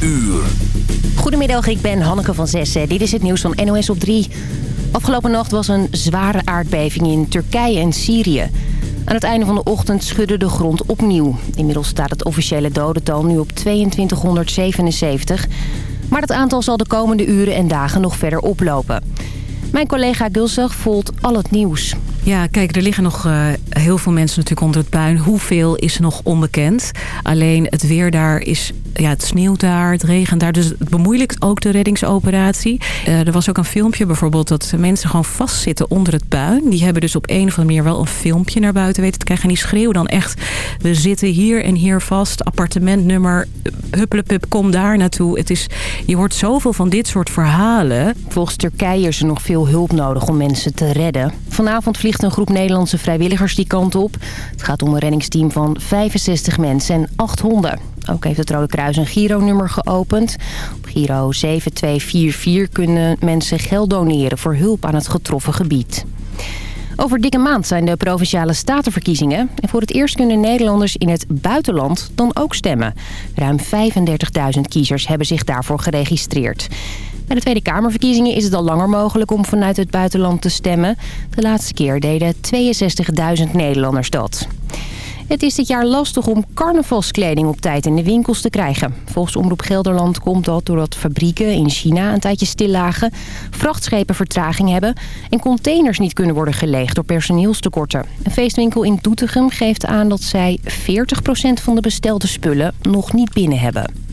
uur. Goedemiddag, ik ben Hanneke van Zessen. Dit is het nieuws van NOS op 3. Afgelopen nacht was een zware aardbeving in Turkije en Syrië. Aan het einde van de ochtend schudde de grond opnieuw. Inmiddels staat het officiële dodental nu op 2277. Maar dat aantal zal de komende uren en dagen nog verder oplopen. Mijn collega Gulzag volgt al het nieuws. Ja, kijk, er liggen nog uh, heel veel mensen natuurlijk onder het puin. Hoeveel is nog onbekend? Alleen het weer daar is... Ja, het sneeuwt daar, het regent daar. Dus het bemoeilijkt ook de reddingsoperatie. Uh, er was ook een filmpje bijvoorbeeld dat mensen gewoon vastzitten onder het puin. Die hebben dus op een of andere manier wel een filmpje naar buiten weten te krijgen. En die schreeuwen dan echt, we zitten hier en hier vast. Appartementnummer, huppelepup, kom daar naartoe. Het is, je hoort zoveel van dit soort verhalen. Volgens Turkije is er nog veel hulp nodig om mensen te redden. Vanavond vliegt een groep Nederlandse vrijwilligers die kant op. Het gaat om een reddingsteam van 65 mensen en 8 honden. Ook heeft het Rode Kruis een Giro-nummer geopend. Op Giro 7244 kunnen mensen geld doneren voor hulp aan het getroffen gebied. Over dikke maand zijn de Provinciale Statenverkiezingen. En voor het eerst kunnen Nederlanders in het buitenland dan ook stemmen. Ruim 35.000 kiezers hebben zich daarvoor geregistreerd. Bij de Tweede Kamerverkiezingen is het al langer mogelijk om vanuit het buitenland te stemmen. De laatste keer deden 62.000 Nederlanders dat. Het is dit jaar lastig om carnavalskleding op tijd in de winkels te krijgen. Volgens Omroep Gelderland komt dat doordat fabrieken in China een tijdje stil lagen, vrachtschepen vertraging hebben en containers niet kunnen worden geleegd door personeelstekorten. Een feestwinkel in Doetinchem geeft aan dat zij 40% van de bestelde spullen nog niet binnen hebben.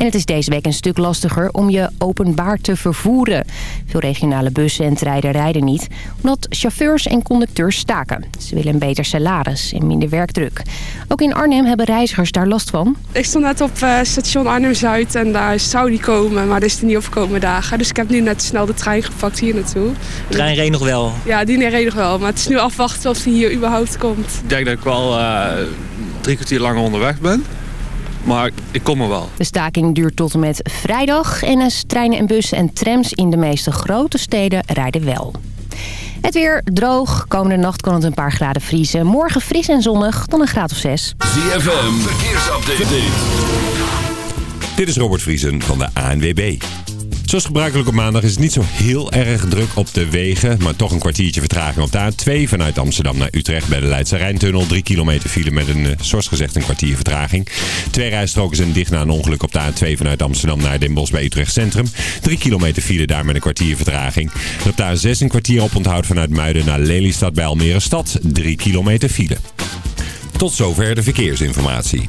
En het is deze week een stuk lastiger om je openbaar te vervoeren. Veel regionale bussen en treinen rijden niet, omdat chauffeurs en conducteurs staken. Ze willen een beter salaris en minder werkdruk. Ook in Arnhem hebben reizigers daar last van. Ik stond net op uh, station Arnhem-Zuid en daar zou die komen, maar dat is er niet opgekomen dagen. Dus ik heb nu net snel de trein gepakt hier naartoe. De trein reed nog wel? Ja, die reed nog wel, maar het is nu afwachten of die hier überhaupt komt. Ik denk dat ik wel uh, drie kwartier langer onderweg ben. Maar ik kom er wel. De staking duurt tot en met vrijdag. En treinen en bussen en trams in de meeste grote steden rijden wel. Het weer droog. Komende nacht kan het een paar graden vriezen. Morgen fris en zonnig, dan een graad of zes. ZFM, verkeersupdate. Dit is Robert Vriesen van de ANWB. Zoals gebruikelijk op maandag is het niet zo heel erg druk op de wegen. Maar toch een kwartiertje vertraging op de A2 vanuit Amsterdam naar Utrecht bij de Leidse Rijntunnel. Drie kilometer file met een, zoals gezegd, een kwartier vertraging. Twee rijstroken zijn dicht na een ongeluk op de A2 vanuit Amsterdam naar Den Bosch bij Utrecht Centrum. Drie kilometer file daar met een kwartier vertraging. En op de A6 een kwartier oponthoud vanuit Muiden naar Lelystad bij Almere Stad. Drie kilometer file. Tot zover de verkeersinformatie.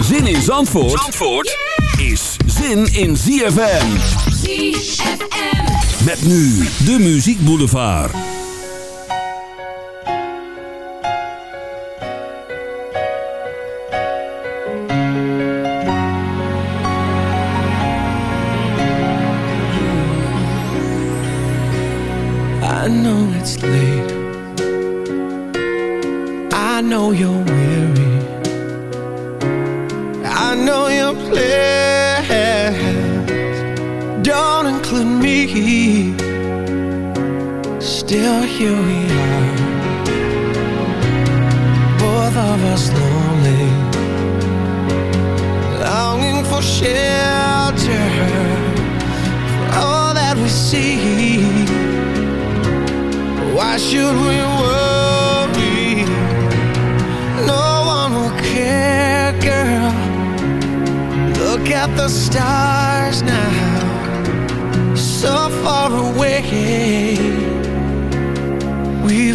Zin in Zandvoort, Zandvoort is zin in ZFM. ZFM. Met nu de Muziek Boulevard. I know it's late. I know you're weary. Here we are, both of us lonely, longing for shelter all that we see. Why should we worry? No one will care, girl. Look at the stars now, so far away.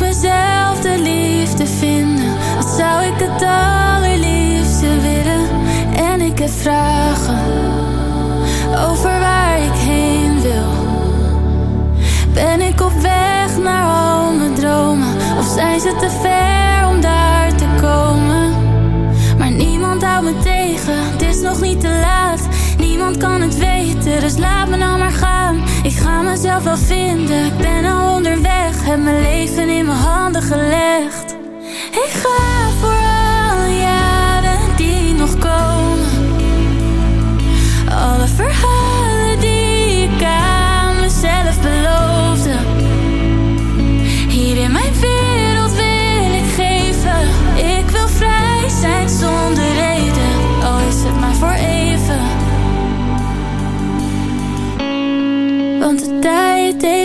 Mezelf de liefde vinden. Wat zou ik het allerliefste willen? En ik heb vragen over waar ik heen wil. Ben ik op weg naar al mijn dromen? Of zijn ze te ver om daar te komen? Maar niemand houdt me tegen, het is nog niet te laat. Kan het weten, dus laat me nou maar gaan. Ik ga mezelf wel vinden, ik ben al onderweg. Heb mijn leven in mijn handen gelegd. Ik ga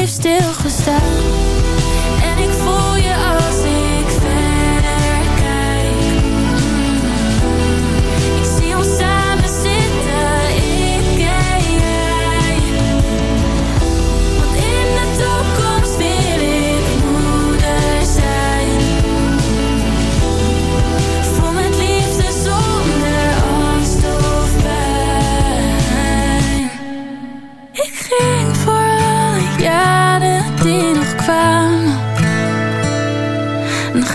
heeft stilgestaan.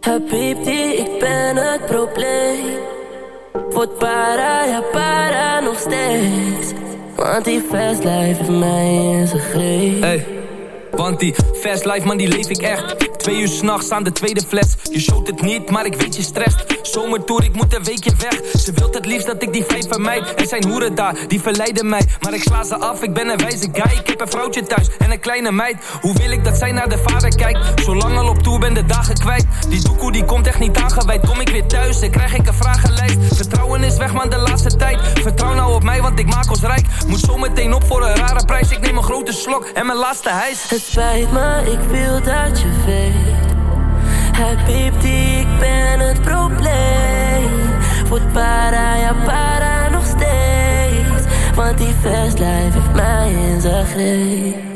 Habibti, ik ben het probleem. Word para, ja para nog steeds. Want die fast life heeft mij in zijn greep. Hey, want die fast life man die leef ik echt Twee uur s'nachts aan de tweede fles. Je showt het niet, maar ik weet je strest Zomertour, ik moet een weekje weg. Ze wilt het liefst dat ik die vijf vermijd. Er zijn hoeren daar, die verleiden mij. Maar ik sla ze af, ik ben een wijze guy. Ik heb een vrouwtje thuis en een kleine meid. Hoe wil ik dat zij naar de vader kijkt? Zolang al op tour ben de dagen kwijt. Die doekoe die komt echt niet aangeweid. Kom ik weer thuis, dan krijg ik een vragenlijst. Vertrouwen is weg man de laatste tijd. Vertrouw nou op mij, want ik maak ons rijk. Moet zo meteen op voor een rare prijs. Ik neem een grote slok en mijn laatste hijs. Het spijt me, ik wil dat je weet. Habibti, ik ben het probleem. Word para, ja para nog steeds. Want die fast life heeft mij in zijn greep.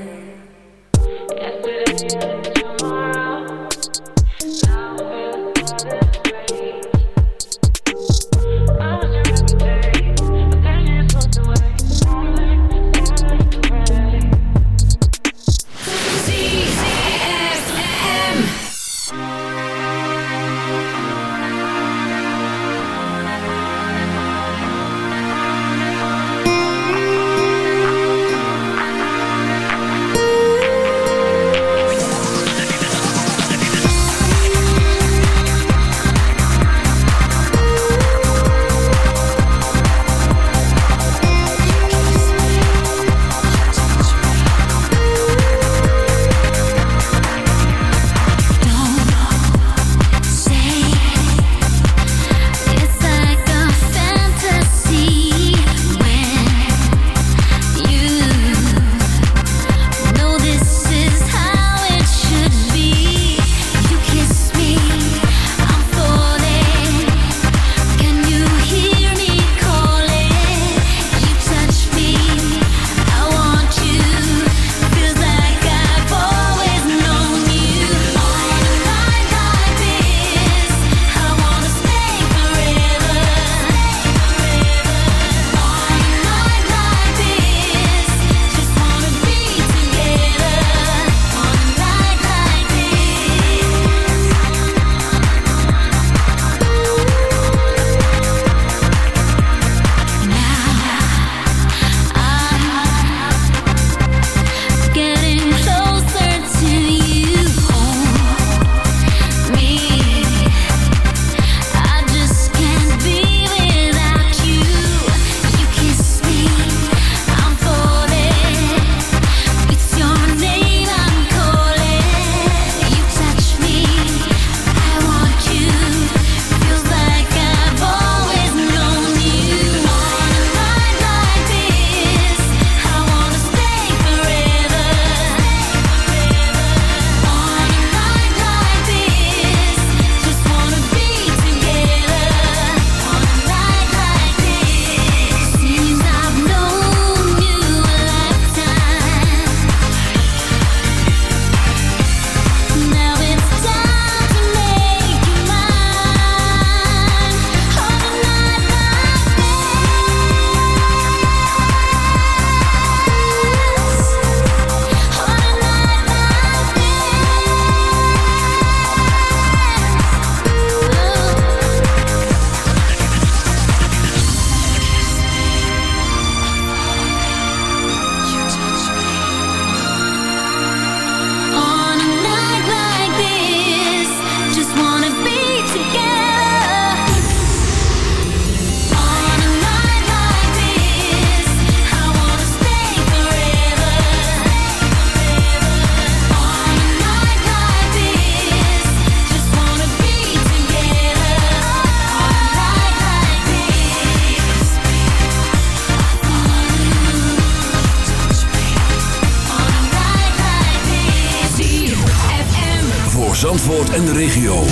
En de regio.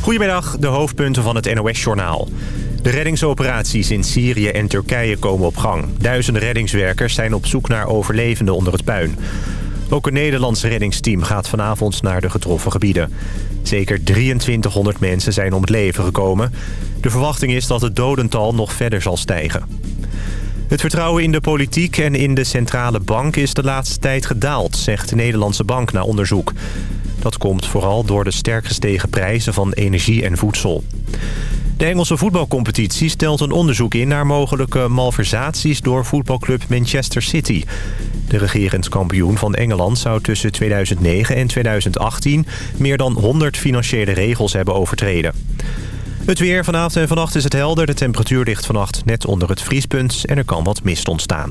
Goedemiddag, de hoofdpunten van het NOS-journaal. De reddingsoperaties in Syrië en Turkije komen op gang. Duizenden reddingswerkers zijn op zoek naar overlevenden onder het puin. Ook een Nederlands reddingsteam gaat vanavond naar de getroffen gebieden. Zeker 2300 mensen zijn om het leven gekomen. De verwachting is dat het dodental nog verder zal stijgen. Het vertrouwen in de politiek en in de centrale bank is de laatste tijd gedaald, zegt de Nederlandse bank na onderzoek. Dat komt vooral door de sterk gestegen prijzen van energie en voedsel. De Engelse voetbalcompetitie stelt een onderzoek in naar mogelijke malversaties door voetbalclub Manchester City. De regerend kampioen van Engeland zou tussen 2009 en 2018 meer dan 100 financiële regels hebben overtreden. Het weer vanavond en vannacht is het helder. De temperatuur ligt vannacht net onder het vriespunt en er kan wat mist ontstaan.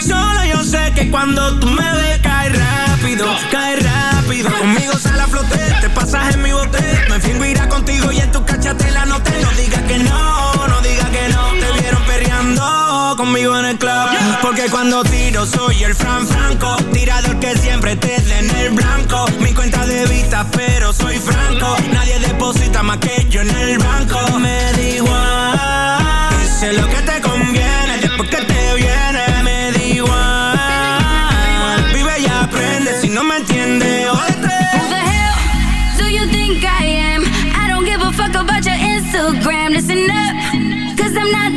Solo yo sé que cuando tú me ves, cae rápido, cae rápido. Conmigo sale a flote, te pasas en mi bote. Me fingo irá contigo y en tu cachate la noté. No digas que no, no digas que no. Te vieron perreando conmigo en el club. Porque cuando tiro soy el Fran Franco. Tirador que siempre te den en el blanco. Mi cuenta de vista, pero soy franco. Nadie deposita más que yo en el banco. Me da igual. Hice lo que te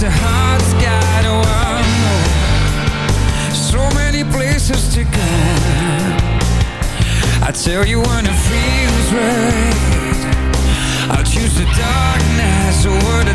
the heart's Oh, I know So many places to go. I tell you when it feels right. I'll choose the darkness over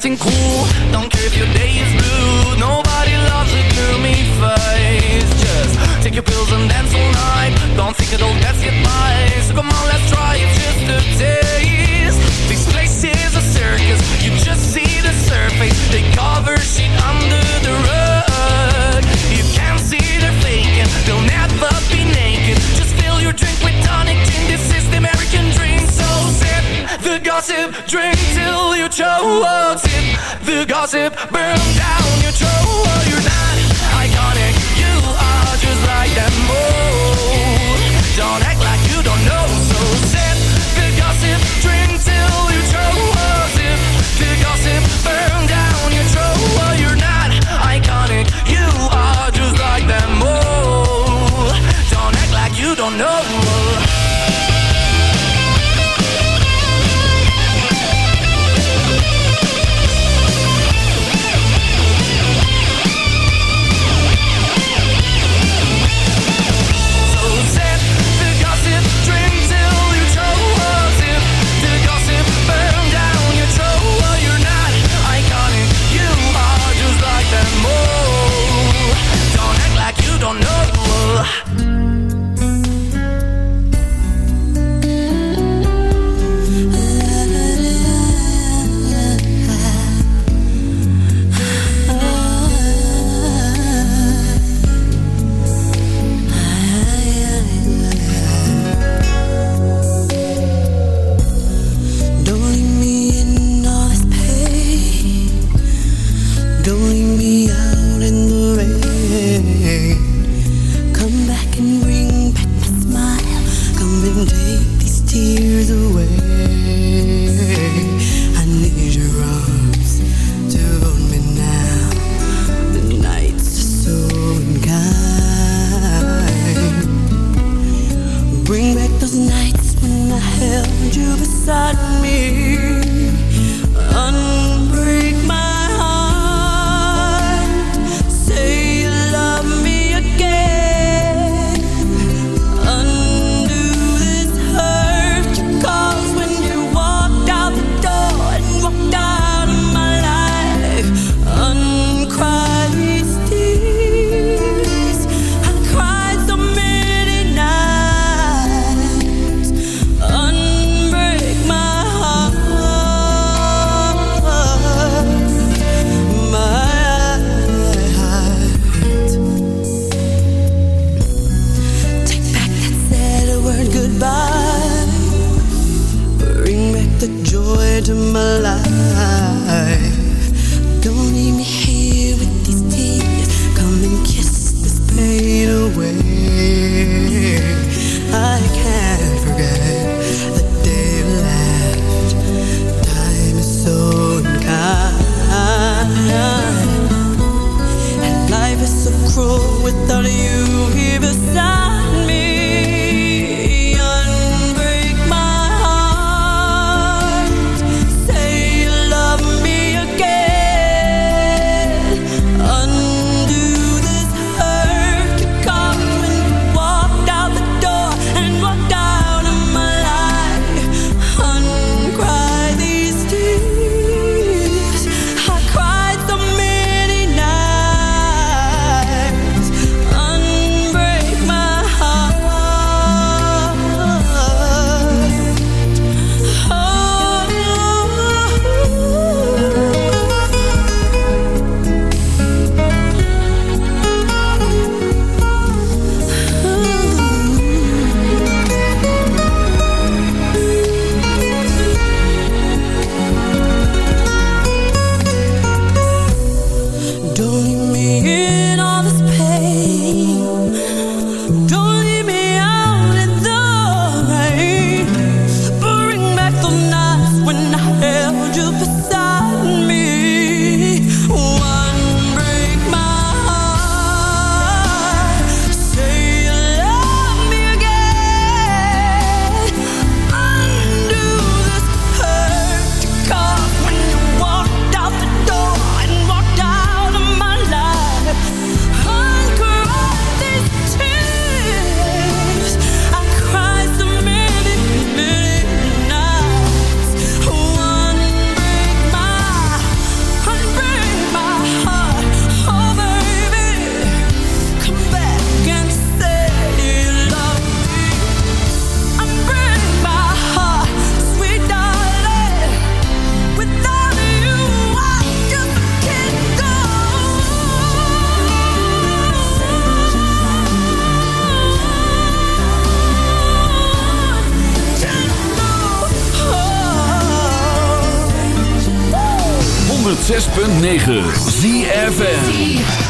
acting cool. Don't care if your day is blue. Nobody loves a gloomy face. Just take your pills and dance all night. Don't think it'll that's goodbye So come on, let's try it just a taste. This place is a circus. You just see the surface. They cover shit under the rug. You can't see they're faking. They'll never be naked. Just fill your drink with tonic gin. This is the American dream. So sip the gossip Drink till you choke gossip, burn down. 106.9 ZFN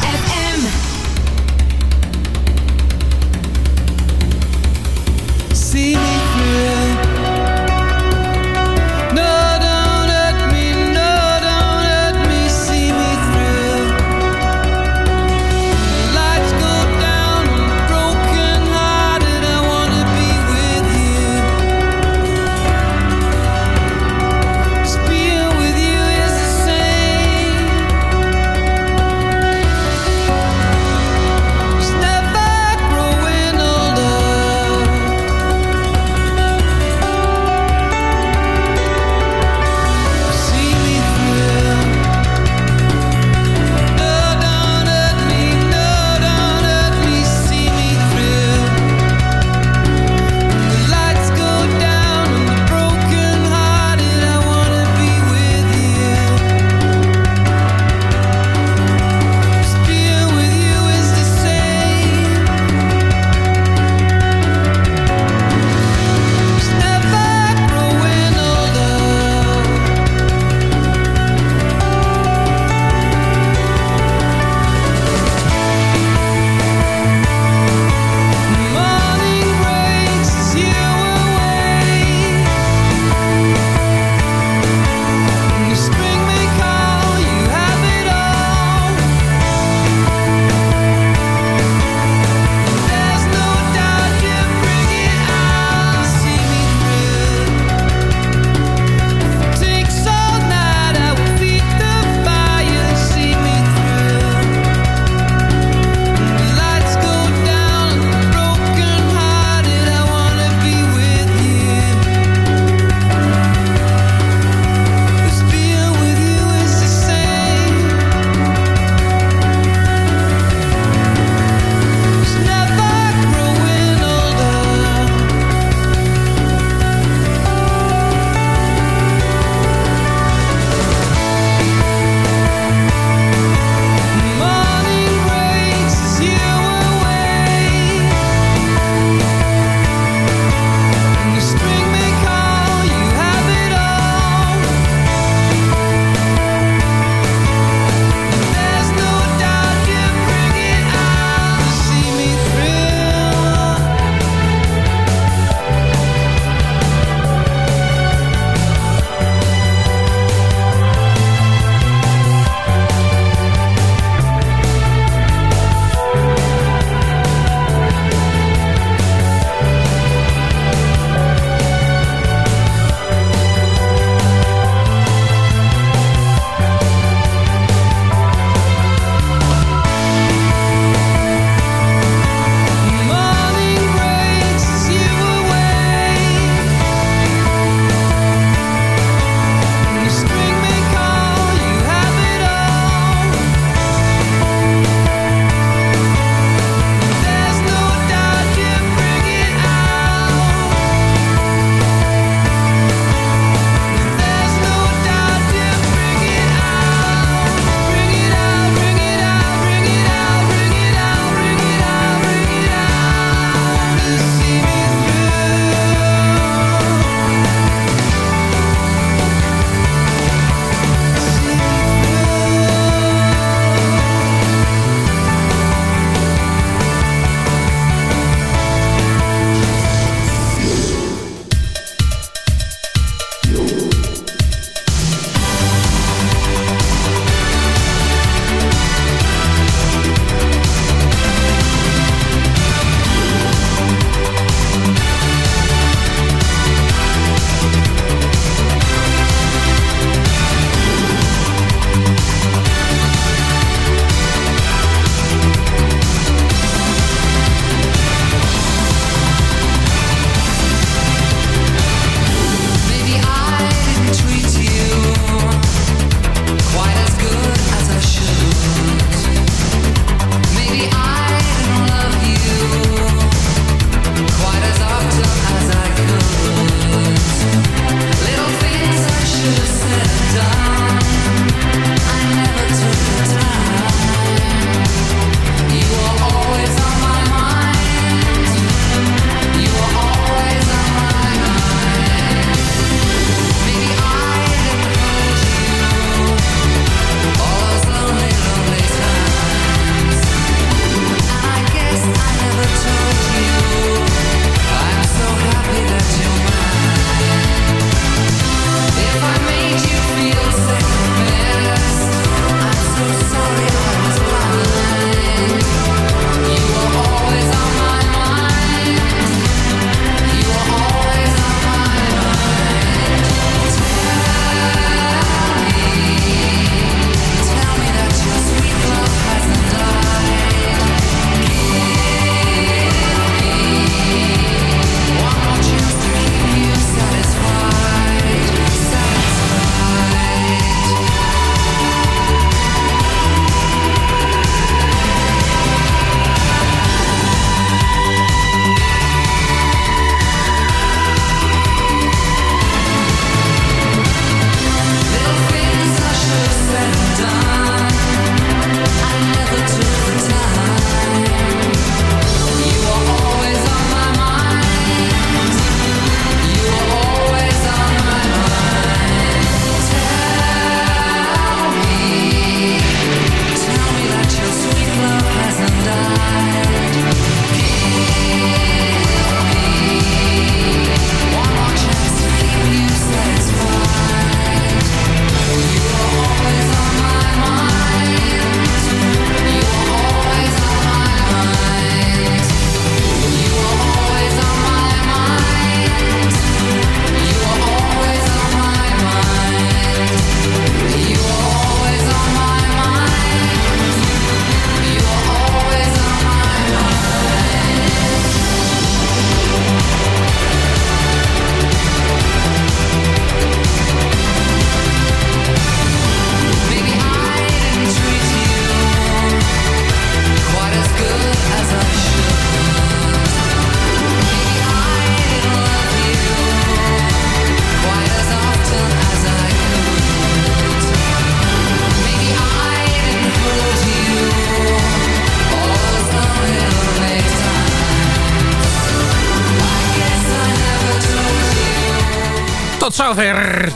tot zover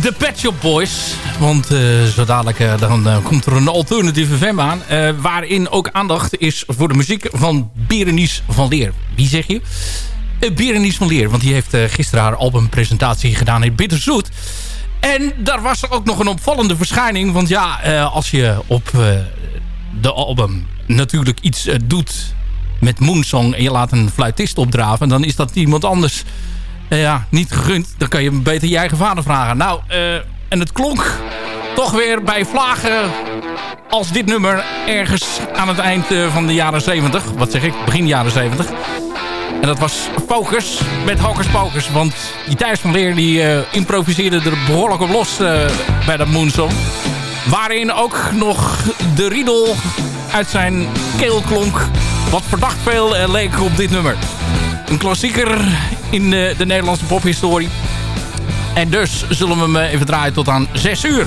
de Pet Shop Boys. Want eh, zo dadelijk eh, dan, eh, komt er een alternatieve FM aan. waarin ook aandacht is voor de muziek van Berenice van Leer. Wie zeg je? Berenice van Leer. Want die heeft gisteren haar albumpresentatie gedaan in Bitterzoet. En daar was ook nog een opvallende verschijning. Want ja, als je op de album natuurlijk iets doet met Moonsong... en je laat een fluitist opdraven... dan is dat iemand anders ja, niet gegund. Dan kan je beter je eigen vader vragen. Nou, eh, en het klonk toch weer bij vlagen als dit nummer ergens aan het eind eh, van de jaren 70. Wat zeg ik? Begin jaren 70. En dat was Focus met Hawkers Pokers. Want die Thijs van Leer die eh, improviseerde er behoorlijk op los eh, bij dat Moonsong. Waarin ook nog de riedel uit zijn keel klonk. Wat verdacht veel leek op dit nummer. Een klassieker in eh, de Nederlandse pophistorie. En dus zullen we hem eh, even draaien tot aan 6 uur.